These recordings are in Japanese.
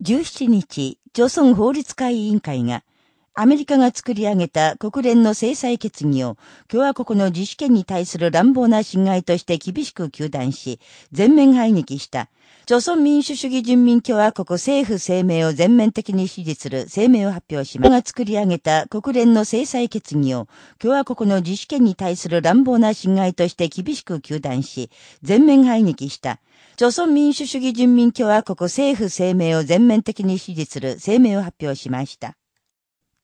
17日、朝鮮法律会委員会が、アメリカが作り上げた国連の制裁決議を共和国の自主権に対する乱暴な侵害として厳しく糾弾し、全面排撃した、朝鮮民主主義人民共和国政府声明を全面的に支持する声明を発表しました。が作り上げた国連の制裁決議を共和国の自主権に対する乱暴な侵害として厳しく糾弾し、全面排撃した、朝鮮民主主義人民共和国政府声明を全面的に支持する声明を発表しました。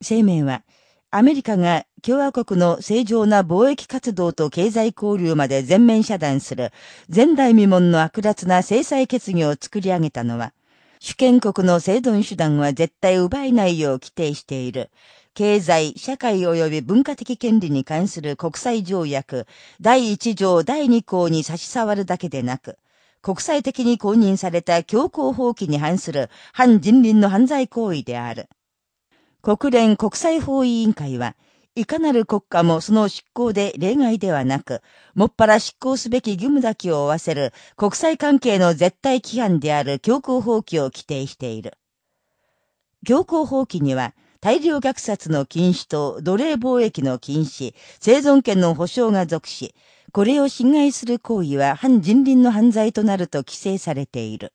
声明は、アメリカが共和国の正常な貿易活動と経済交流まで全面遮断する前代未聞の悪辣な制裁決議を作り上げたのは、主権国の制度手段は絶対奪えないよう規定している、経済、社会及び文化的権利に関する国際条約第1条第2項に差し障るだけでなく、国際的に公認された強行放棄に反する反人倫の犯罪行為である。国連国際法委員会は、いかなる国家もその執行で例外ではなく、もっぱら執行すべき義務だけを負わせる国際関係の絶対規範である強行放棄を規定している。強行放棄には、大量虐殺の禁止と奴隷貿易の禁止、生存権の保障が属し、これを侵害する行為は反人倫の犯罪となると規制されている。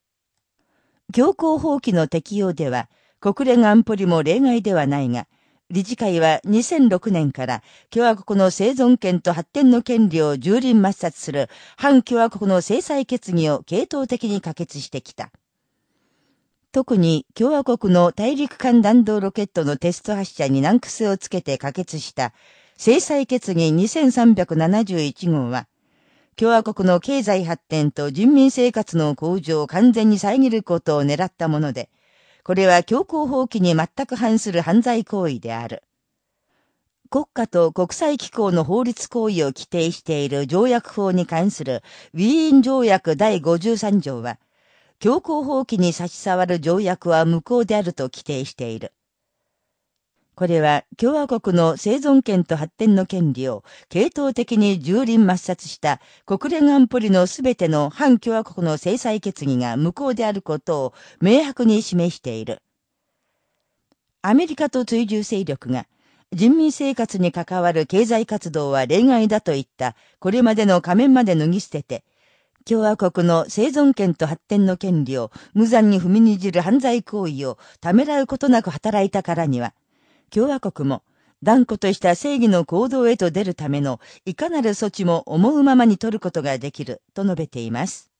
強行放棄の適用では、国連安保理も例外ではないが、理事会は2006年から共和国の生存権と発展の権利を蹂躙抹殺する反共和国の制裁決議を系統的に可決してきた。特に共和国の大陸間弾道ロケットのテスト発射に難癖をつけて可決した制裁決議2371号は、共和国の経済発展と人民生活の向上を完全に遮ることを狙ったもので、これは強行放棄に全く反する犯罪行為である。国家と国際機構の法律行為を規定している条約法に関するウィーン条約第53条は、強行放棄に差し障る条約は無効であると規定している。これは共和国の生存権と発展の権利を系統的に蹂躙抹殺した国連安保理のすべての反共和国の制裁決議が無効であることを明白に示している。アメリカと追従勢力が人民生活に関わる経済活動は例外だといったこれまでの仮面まで脱ぎ捨てて、共和国の生存権と発展の権利を無残に踏みにじる犯罪行為をためらうことなく働いたからには、共和国も断固とした正義の行動へと出るためのいかなる措置も思うままに取ることができると述べています。